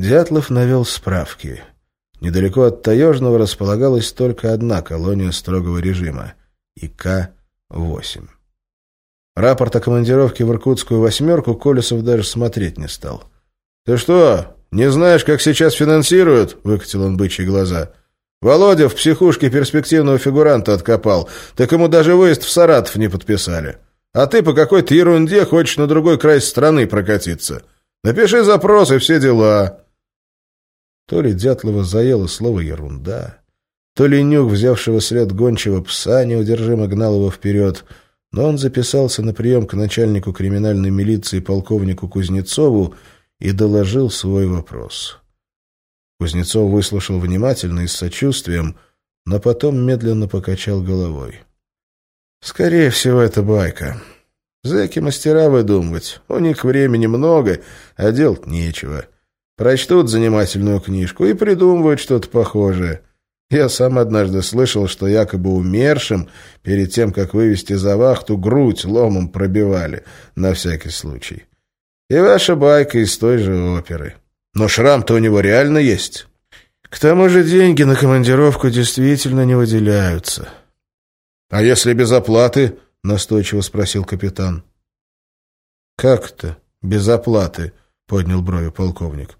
Дятлов навел справки. Недалеко от Таежного располагалась только одна колония строгого режима — ИК-8. Рапорт о командировке в Иркутскую «восьмерку» Колесов даже смотреть не стал. «Ты что, не знаешь, как сейчас финансируют?» — выкатил он бычьи глаза. «Володя в психушке перспективного фигуранта откопал, так ему даже выезд в Саратов не подписали. А ты по какой-то ерунде хочешь на другой край страны прокатиться. Напиши запрос и все дела». То ли Дятлова заело слово «ерунда», то ли нюх, взявшего след гончего пса, неудержимо гнал его вперед — но он записался на прием к начальнику криминальной милиции полковнику Кузнецову и доложил свой вопрос. Кузнецов выслушал внимательно и с сочувствием, но потом медленно покачал головой. «Скорее всего, это байка. Зэки-мастера выдумывать. У них времени много, а делать нечего. Прочтут занимательную книжку и придумывают что-то похожее». Я сам однажды слышал, что якобы умершим перед тем, как вывести за вахту, грудь ломом пробивали, на всякий случай. И ваша байка из той же оперы. Но шрам-то у него реально есть. К тому же деньги на командировку действительно не выделяются. — А если без оплаты? — настойчиво спросил капитан. — Как-то без оплаты? — поднял брови полковник. —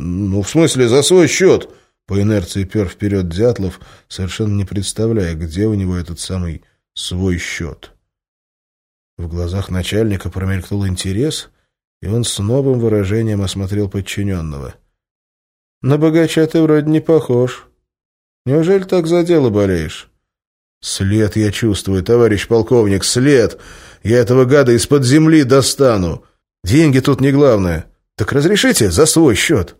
Ну, в смысле, за свой счет. По инерции пер вперед Дятлов, совершенно не представляя, где у него этот самый свой счет. В глазах начальника промелькнул интерес, и он с новым выражением осмотрел подчиненного. «На богача ты вроде не похож. Неужели так за дело болеешь?» «След я чувствую, товарищ полковник, след! Я этого гада из-под земли достану! Деньги тут не главное. Так разрешите за свой счет?»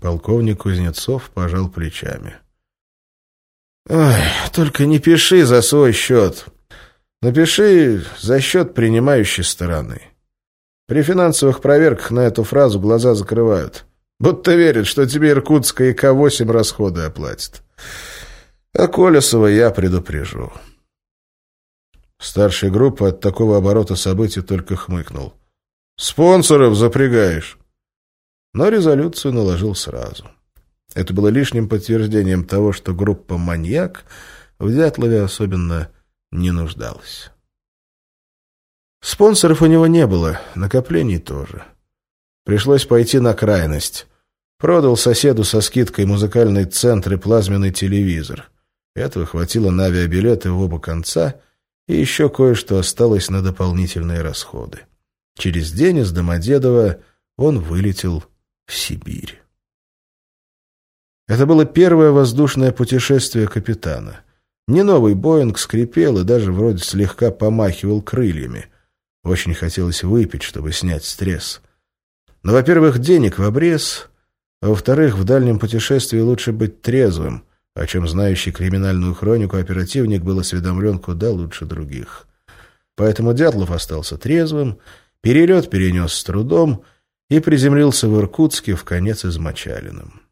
Полковник Кузнецов пожал плечами. «Ой, только не пиши за свой счет. Напиши за счет принимающей стороны. При финансовых проверках на эту фразу глаза закрывают. Будто верят, что тебе Иркутская ИК-8 расходы оплатит. А Колесова я предупрежу». Старший группа от такого оборота событий только хмыкнул. «Спонсоров запрягаешь?» Но резолюцию наложил сразу. Это было лишним подтверждением того, что группа «Маньяк» в Дятлове особенно не нуждалась. Спонсоров у него не было, накоплений тоже. Пришлось пойти на крайность. Продал соседу со скидкой музыкальный центр и плазменный телевизор. Этого хватило на авиабилеты в оба конца, и еще кое-что осталось на дополнительные расходы. Через день из Домодедова он вылетел в Сибирь. Это было первое воздушное путешествие капитана. Не новый «Боинг» скрипел и даже вроде слегка помахивал крыльями. Очень хотелось выпить, чтобы снять стресс. Но, во-первых, денег в обрез, а во-вторых, в дальнем путешествии лучше быть трезвым, о чем знающий криминальную хронику оперативник был осведомлен куда лучше других. Поэтому Дятлов остался трезвым, перелет перенес с трудом — и приземлился в Иркутске в конец измочаленным.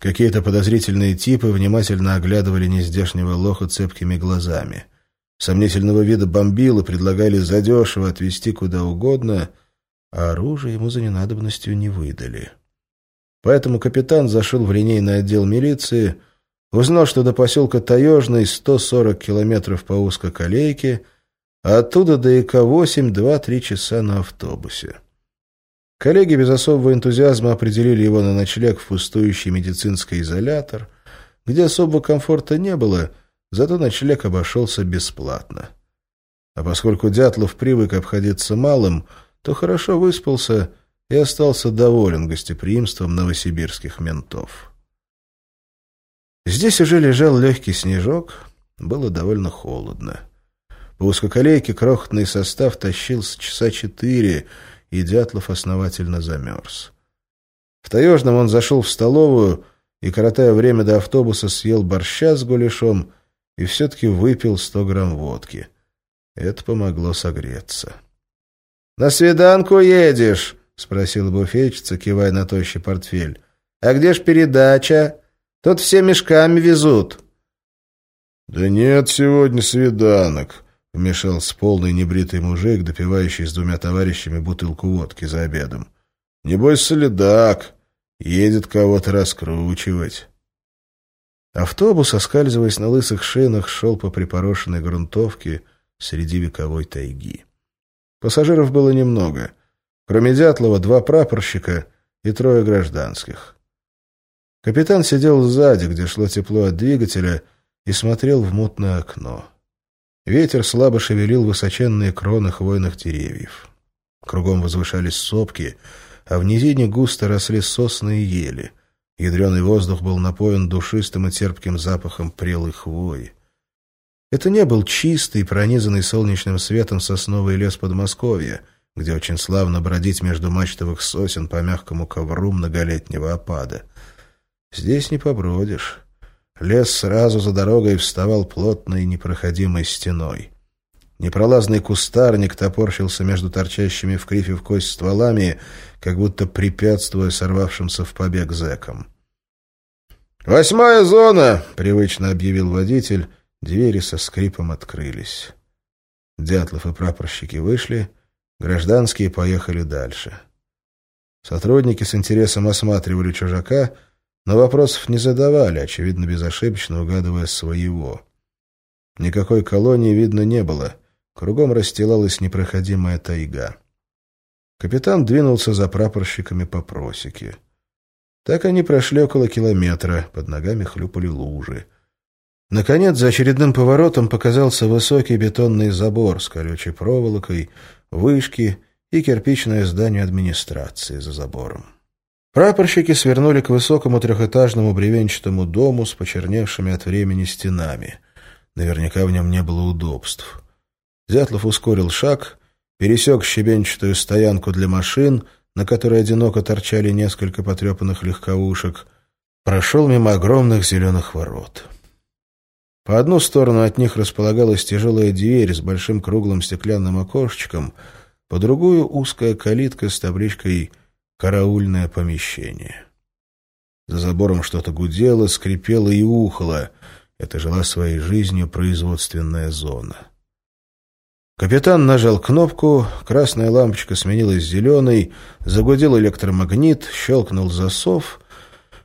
Какие-то подозрительные типы внимательно оглядывали нездешнего лоха цепкими глазами. Сомнительного вида бомбилы предлагали задешево отвезти куда угодно, а оружие ему за ненадобностью не выдали. Поэтому капитан зашел в линейный отдел милиции, узнал, что до поселка Таежный 140 километров по узкоколейке, а оттуда до ИК-8 2-3 часа на автобусе. Коллеги без особого энтузиазма определили его на ночлег в пустующий медицинский изолятор, где особого комфорта не было, зато ночлег обошелся бесплатно. А поскольку Дятлов привык обходиться малым, то хорошо выспался и остался доволен гостеприимством новосибирских ментов. Здесь уже лежал легкий снежок, было довольно холодно. По узкоколейке крохотный состав тащился часа четыре, и Дятлов основательно замерз. В Таежном он зашел в столовую и, коротая время до автобуса, съел борща с гуляшом и все-таки выпил сто грамм водки. Это помогло согреться. — На свиданку едешь? — спросила буфетчица, кивая на тощий портфель. — А где ж передача? Тут все мешками везут. — Да нет сегодня свиданок, — вмешался полный небритый мужик, допивающий с двумя товарищами бутылку водки за обедом. Небось, солидак. Едет кого-то раскручивать. Автобус, оскальзываясь на лысых шинах, шел по припорошенной грунтовке среди вековой тайги. Пассажиров было немного. Кроме Дятлова, два прапорщика и трое гражданских. Капитан сидел сзади, где шло тепло от двигателя, и смотрел в мутное окно. Ветер слабо шевелил высоченные кроны хвойных деревьев. Кругом возвышались сопки, а в низине густо росли сосны и ели. Ядреный воздух был напоен душистым и терпким запахом прелой хвои. Это не был чистый, пронизанный солнечным светом сосновый лес Подмосковья, где очень славно бродить между мачтовых сосен по мягкому ковру многолетнего опада. Здесь не побродишь. Лес сразу за дорогой вставал плотной непроходимой стеной. Непролазный кустарник топорщился между торчащими в крифе в кость стволами, как будто препятствуя сорвавшимся в побег зэкам. «Восьмая зона!» — привычно объявил водитель. Двери со скрипом открылись. Дятлов и прапорщики вышли, гражданские поехали дальше. Сотрудники с интересом осматривали чужака — но вопросов не задавали, очевидно, безошибочно угадывая своего. Никакой колонии видно не было. Кругом расстилалась непроходимая тайга. Капитан двинулся за прапорщиками по просеке. Так они прошли около километра, под ногами хлюпали лужи. Наконец, за очередным поворотом показался высокий бетонный забор с колючей проволокой, вышки и кирпичное здание администрации за забором. Прапорщики свернули к высокому трехэтажному бревенчатому дому с почерневшими от времени стенами. Наверняка в нем не было удобств. Зятлов ускорил шаг, пересек щебенчатую стоянку для машин, на которой одиноко торчали несколько потрепанных легковушек, прошел мимо огромных зеленых ворот. По одну сторону от них располагалась тяжелая дверь с большим круглым стеклянным окошечком, по другую — узкая калитка с табличкой «Связь» караульное помещение. За забором что-то гудело, скрипело и ухало. Это жила своей жизнью производственная зона. Капитан нажал кнопку, красная лампочка сменилась зеленой, загудел электромагнит, щелкнул засов,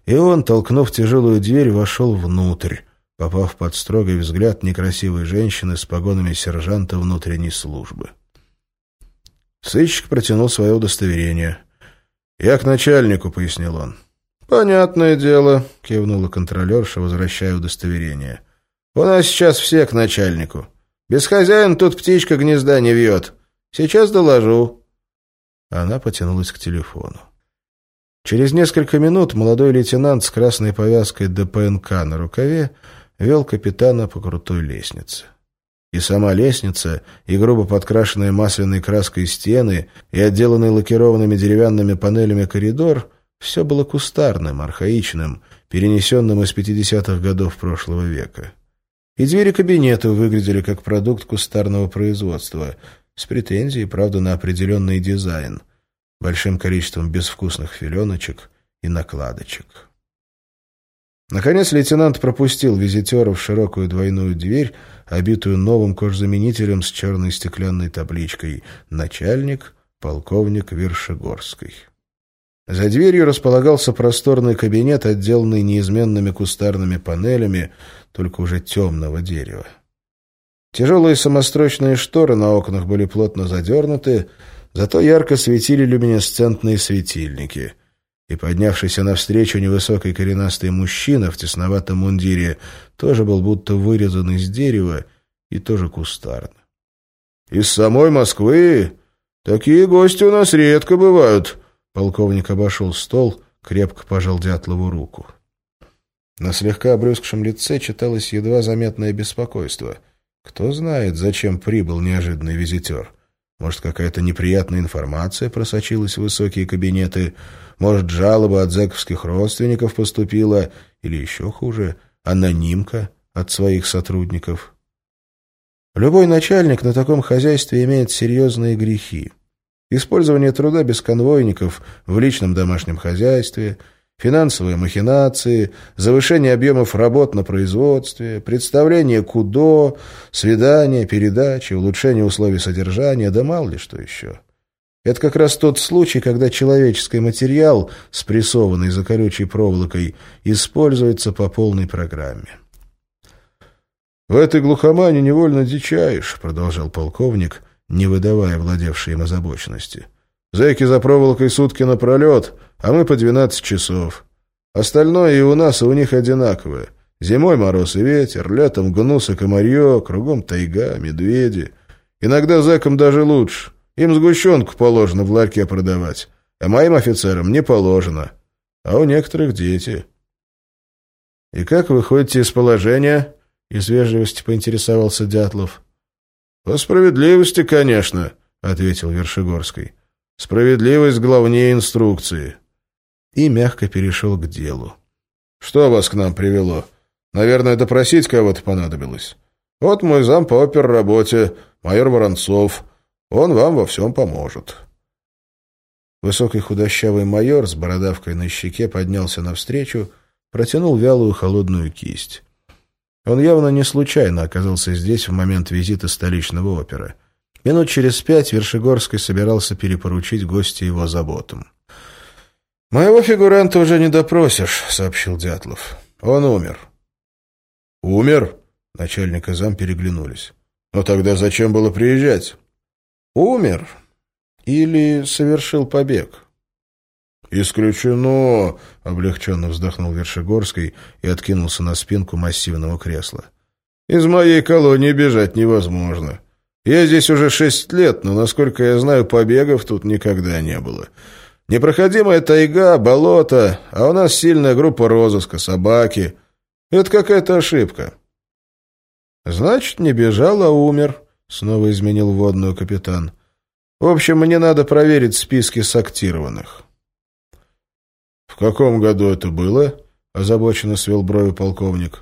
и он, толкнув тяжелую дверь, вошел внутрь, попав под строгий взгляд некрасивой женщины с погонами сержанта внутренней службы. Сыщик протянул свое удостоверение. «Я к начальнику», — пояснил он. «Понятное дело», — кивнула контролерша, возвращая удостоверение. «У нас сейчас все к начальнику. Без хозяина тут птичка гнезда не вьет. Сейчас доложу». Она потянулась к телефону. Через несколько минут молодой лейтенант с красной повязкой ДПНК на рукаве вел капитана по крутой лестнице. И сама лестница, и грубо подкрашенные масляной краской стены, и отделанный лакированными деревянными панелями коридор — все было кустарным, архаичным, перенесенным из 50-х годов прошлого века. И двери кабинета выглядели как продукт кустарного производства, с претензией, правда, на определенный дизайн, большим количеством безвкусных филеночек и накладочек. Наконец лейтенант пропустил визитера в широкую двойную дверь, обитую новым кожзаменителем с черной стеклянной табличкой «Начальник, полковник Вершегорской». За дверью располагался просторный кабинет, отделанный неизменными кустарными панелями, только уже темного дерева. Тяжелые самострочные шторы на окнах были плотно задернуты, зато ярко светили люминесцентные светильники — и поднявшийся навстречу невысокий коренастый мужчина в тесноватом мундире тоже был будто вырезан из дерева и тоже кустарно. «Из самой Москвы? Такие гости у нас редко бывают», — полковник обошел стол, крепко пожал Дятлову руку. На слегка обрюзгшем лице читалось едва заметное беспокойство. Кто знает, зачем прибыл неожиданный визитер. Может, какая-то неприятная информация просочилась в высокие кабинеты, может, жалоба от зэковских родственников поступила, или еще хуже, анонимка от своих сотрудников. Любой начальник на таком хозяйстве имеет серьезные грехи. Использование труда без конвойников в личном домашнем хозяйстве – финансовые махинации, завышение объемов работ на производстве, представление КУДО, свидания, передачи, улучшение условий содержания, да мало ли что еще. Это как раз тот случай, когда человеческий материал, спрессованный за колючей проволокой, используется по полной программе. «В этой глухомане невольно дичаешь», — продолжал полковник, не выдавая владевшей им озабоченности. «Зэки за проволокой сутки напролет, а мы по двенадцать часов. Остальное и у нас, и у них одинаковое. Зимой мороз и ветер, летом гнус и комарье, кругом тайга, медведи. Иногда зэкам даже лучше. Им сгущенку положено в ларьке продавать, а моим офицерам не положено. А у некоторых дети». «И как вы ходите из положения?» — из вежливости поинтересовался Дятлов. «По справедливости, конечно», — ответил Вершигорский. «Справедливость главнее инструкции». И мягко перешел к делу. «Что вас к нам привело? Наверное, допросить кого-то понадобилось. Вот мой зам по оперработе, майор Воронцов. Он вам во всем поможет». Высокий худощавый майор с бородавкой на щеке поднялся навстречу, протянул вялую холодную кисть. Он явно не случайно оказался здесь в момент визита столичного опера. Минут через пять Вершигорский собирался перепоручить гостя его заботам. «Моего фигуранта уже не допросишь», — сообщил Дятлов. «Он умер». «Умер?» — начальник и зам переглянулись. «Но тогда зачем было приезжать?» «Умер. Или совершил побег». «Исключено!» — облегченно вздохнул Вершигорский и откинулся на спинку массивного кресла. «Из моей колонии бежать невозможно. Я здесь уже шесть лет, но, насколько я знаю, побегов тут никогда не было. Непроходимая тайга, болото, а у нас сильная группа розыска, собаки. Это какая-то ошибка». «Значит, не бежал, а умер», — снова изменил водную капитан. «В общем, мне надо проверить списки сактированных». «В каком году это было?» — озабоченно свел брови полковник.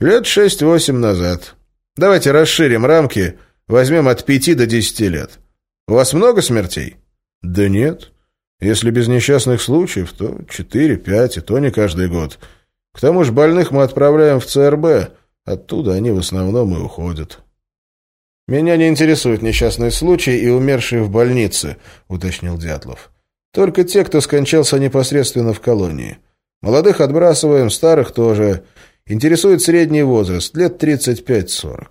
«Лет шесть-восемь назад. Давайте расширим рамки, возьмем от пяти до десяти лет. У вас много смертей?» «Да нет. Если без несчастных случаев, то четыре-пять, и то не каждый год. К тому же больных мы отправляем в ЦРБ, оттуда они в основном и уходят». «Меня не интересуют несчастные случаи и умершие в больнице», — уточнил Дятлов. Только те, кто скончался непосредственно в колонии. Молодых отбрасываем, старых тоже. Интересует средний возраст, лет 35-40.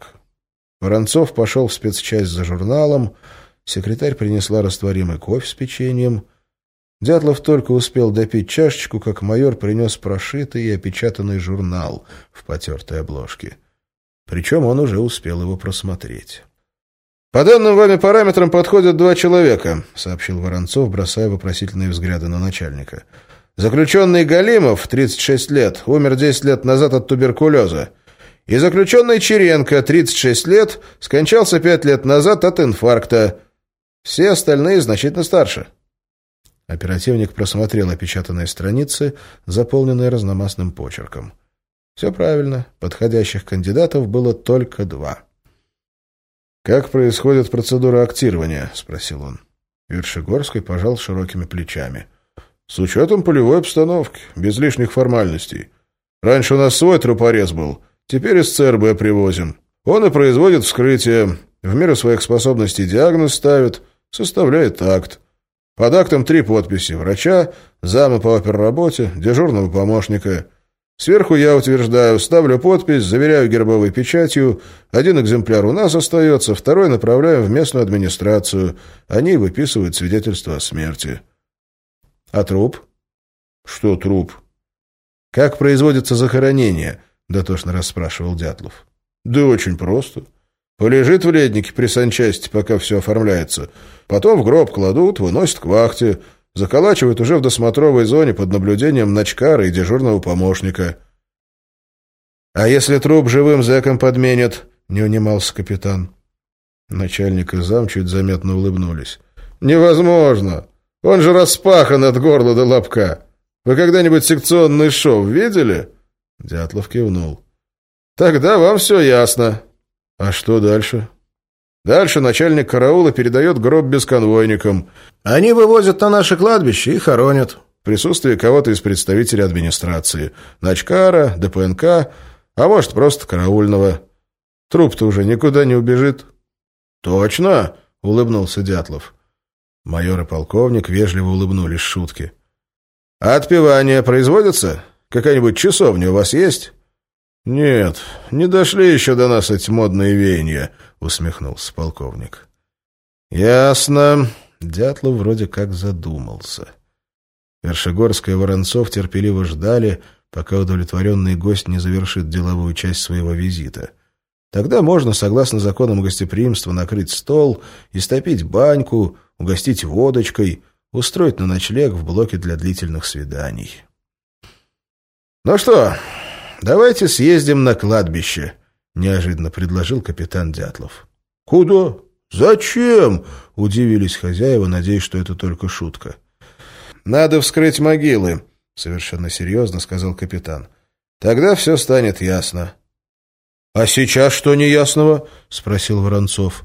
Воронцов пошел в спецчасть за журналом. Секретарь принесла растворимый кофе с печеньем. Дятлов только успел допить чашечку, как майор принес прошитый и опечатанный журнал в потертой обложке. Причем он уже успел его просмотреть. «По данным вами параметрам подходят два человека», — сообщил Воронцов, бросая вопросительные взгляды на начальника. «Заключенный Галимов, 36 лет, умер 10 лет назад от туберкулеза. И заключенный Черенко, 36 лет, скончался 5 лет назад от инфаркта. Все остальные значительно старше». Оперативник просмотрел опечатанные страницы, заполненные разномастным почерком. Все правильно, подходящих кандидатов было только два. «Как происходит процедура актирования?» — спросил он. Вершигорский пожал широкими плечами. «С учетом полевой обстановки, без лишних формальностей. Раньше у нас свой трупорез был, теперь из ЦРБ привозим. Он и производит вскрытие, в меру своих способностей диагноз ставит, составляет акт. Под актом три подписи — врача, зама по оперработе, дежурного помощника — Сверху я утверждаю, ставлю подпись, заверяю гербовой печатью. Один экземпляр у нас остается, второй направляем в местную администрацию. Они выписывают свидетельство о смерти. А труп? Что труп? Как производится захоронение? Дотошно расспрашивал Дятлов. Да очень просто. Полежит в леднике при санчасти, пока все оформляется. Потом в гроб кладут, выносят к вахте. Заколачивают уже в досмотровой зоне под наблюдением ночкара и дежурного помощника. «А если труп живым зэком подменят?» — не унимался капитан. Начальник и зам чуть заметно улыбнулись. «Невозможно! Он же распахан от горла до лобка. Вы когда-нибудь секционный шоу видели?» Дятлов кивнул. «Тогда вам все ясно. А что дальше?» Дальше начальник караула передает гроб бесконвойникам. Они вывозят на наше кладбище и хоронят. В присутствии кого-то из представителей администрации. Начкара, ДПНК, а может, просто караульного. Труп-то уже никуда не убежит. «Точно?» — улыбнулся Дятлов. Майор и полковник вежливо улыбнулись шутки. «А отпевания производятся? Какая-нибудь часовня у вас есть?» «Нет, не дошли еще до нас эти модные веяния», — усмехнулся полковник. «Ясно». Дятлов вроде как задумался. Вершегорская и Воронцов терпеливо ждали, пока удовлетворенный гость не завершит деловую часть своего визита. Тогда можно, согласно законам гостеприимства, накрыть стол, истопить баньку, угостить водочкой, устроить на ночлег в блоке для длительных свиданий. «Ну что, давайте съездим на кладбище», — неожиданно предложил капитан Дятлов. «Куда? Зачем?» — удивились хозяева, надеясь, что это только шутка. «Надо вскрыть могилы», — совершенно серьезно сказал капитан. «Тогда все станет ясно». «А сейчас что неясного?» — спросил Воронцов.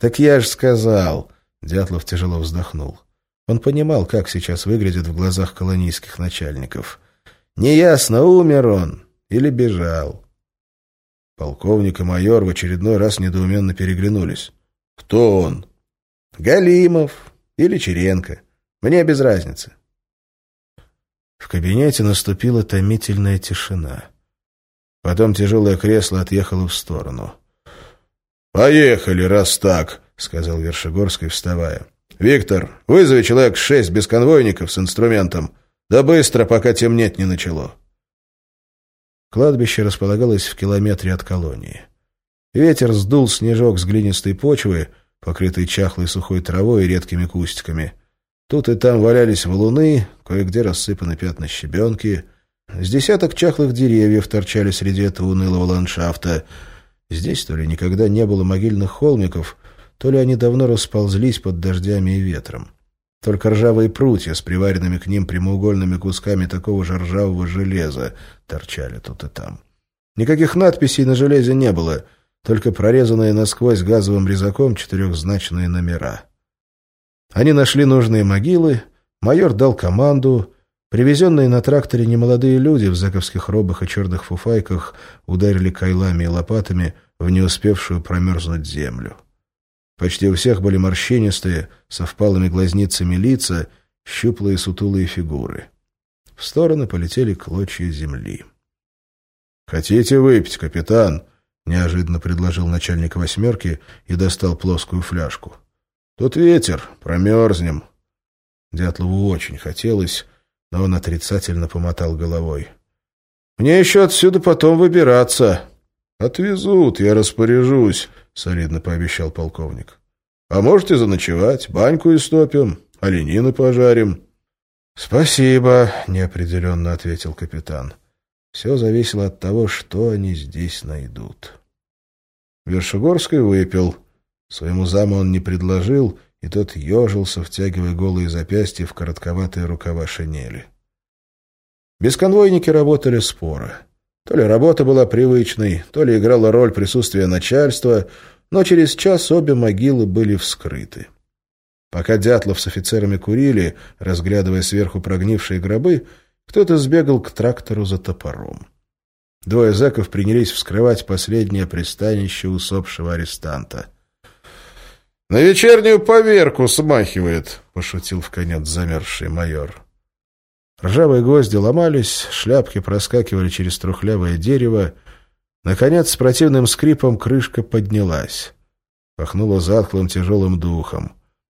«Так я же сказал», — Дятлов тяжело вздохнул. Он понимал, как сейчас выглядит в глазах колонийских начальников. «Неясно, умер он или бежал». Полковник и майор в очередной раз недоуменно переглянулись. «Кто он?» «Галимов или Черенко. Мне без разницы». В кабинете наступила томительная тишина. Потом тяжелое кресло отъехало в сторону. «Поехали, раз так», — сказал Вершигорский, вставая. «Виктор, вызови человек шесть без конвойников с инструментом. Да быстро, пока темнеть не начало». Кладбище располагалось в километре от колонии. Ветер сдул снежок с глинистой почвы, покрытой чахлой сухой травой и редкими кустиками. Тут и там валялись валуны, кое-где рассыпаны пятна щебенки. С десяток чахлых деревьев торчали среди этого унылого ландшафта. Здесь то ли никогда не было могильных холмиков, то ли они давно расползлись под дождями и ветром. Только ржавые прутья с приваренными к ним прямоугольными кусками такого же ржавого железа торчали тут и там. Никаких надписей на железе не было, только прорезанные насквозь газовым резаком четырехзначные номера. Они нашли нужные могилы, майор дал команду, привезенные на тракторе немолодые люди в зэковских робах и черных фуфайках ударили кайлами и лопатами в не успевшую промерзнуть землю. Почти у всех были морщинистые, со впалыми глазницами лица, щуплые сутулые фигуры. В стороны полетели клочья земли. «Хотите выпить, капитан?» — неожиданно предложил начальник «восьмерки» и достал плоскую фляжку. «Тут ветер, промерзнем». Дятлову очень хотелось, но он отрицательно помотал головой. «Мне еще отсюда потом выбираться». «Отвезут, я распоряжусь», — солидно пообещал полковник. «А можете заночевать, баньку истопим, оленины пожарим». «Спасибо», — неопределенно ответил капитан. «Все зависело от того, что они здесь найдут». Вершигорский выпил. Своему заму он не предложил, и тот ежился, втягивая голые запястья в коротковатые рукава шинели. Бесконвойники работали споро. То ли работа была привычной, то ли играла роль присутствия начальства, но через час обе могилы были вскрыты. Пока Дятлов с офицерами курили, разглядывая сверху прогнившие гробы, кто-то сбегал к трактору за топором. Двое зэков принялись вскрывать последнее пристанище усопшего арестанта. «На вечернюю поверку смахивает», — пошутил в конец замерзший майор. Ржавые гвозди ломались, шляпки проскакивали через трухлявое дерево. Наконец, с противным скрипом крышка поднялась. Пахнуло затхлым тяжелым духом.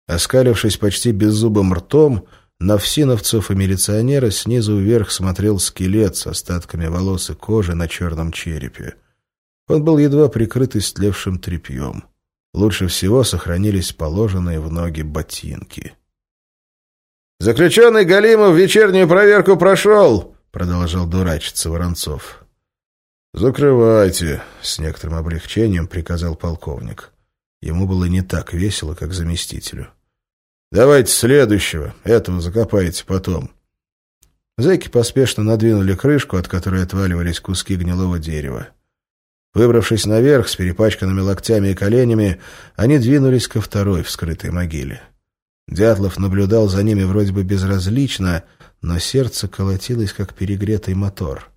Оскалившись почти беззубым ртом, на всиновцев и милиционера снизу вверх смотрел скелет с остатками волос и кожи на черном черепе. Он был едва прикрыт истлевшим тряпьем. Лучше всего сохранились положенные в ноги ботинки. «Заключенный Галимов вечернюю проверку прошел!» — продолжал дурачиться Воронцов. «Закрывайте!» — с некоторым облегчением приказал полковник. Ему было не так весело, как заместителю. «Давайте следующего, этого закопайте потом». Зэки поспешно надвинули крышку, от которой отваливались куски гнилого дерева. Выбравшись наверх с перепачканными локтями и коленями, они двинулись ко второй вскрытой могиле. Дятлов наблюдал за ними вроде бы безразлично, но сердце колотилось, как перегретый мотор.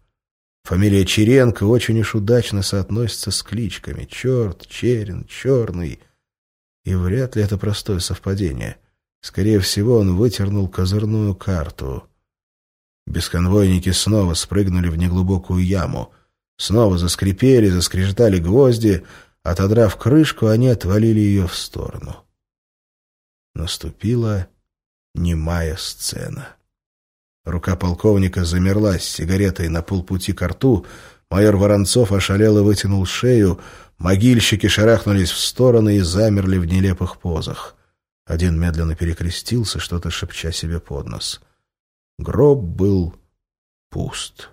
Фамилия Черенко очень уж удачно соотносится с кличками «Черт», «Черен», «Черный». И вряд ли это простое совпадение. Скорее всего, он вытернул козырную карту. Бесконвойники снова спрыгнули в неглубокую яму. Снова заскрипели, заскрежетали гвозди. Отодрав крышку, они отвалили ее в сторону. Наступила немая сцена. Рука полковника замерла с сигаретой на полпути к рту. Майор Воронцов ошалело вытянул шею. Могильщики шарахнулись в стороны и замерли в нелепых позах. Один медленно перекрестился, что-то шепча себе под нос. Гроб был пуст.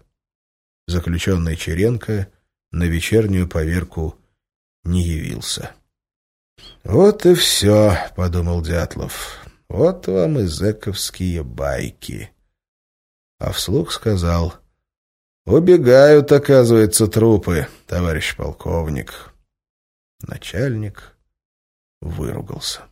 Заключенный Черенко на вечернюю поверку не явился. «Вот и все», — подумал Дятлов. «Вот вам и зэковские байки». А вслух сказал, «Убегают, оказывается, трупы, товарищ полковник». Начальник выругался.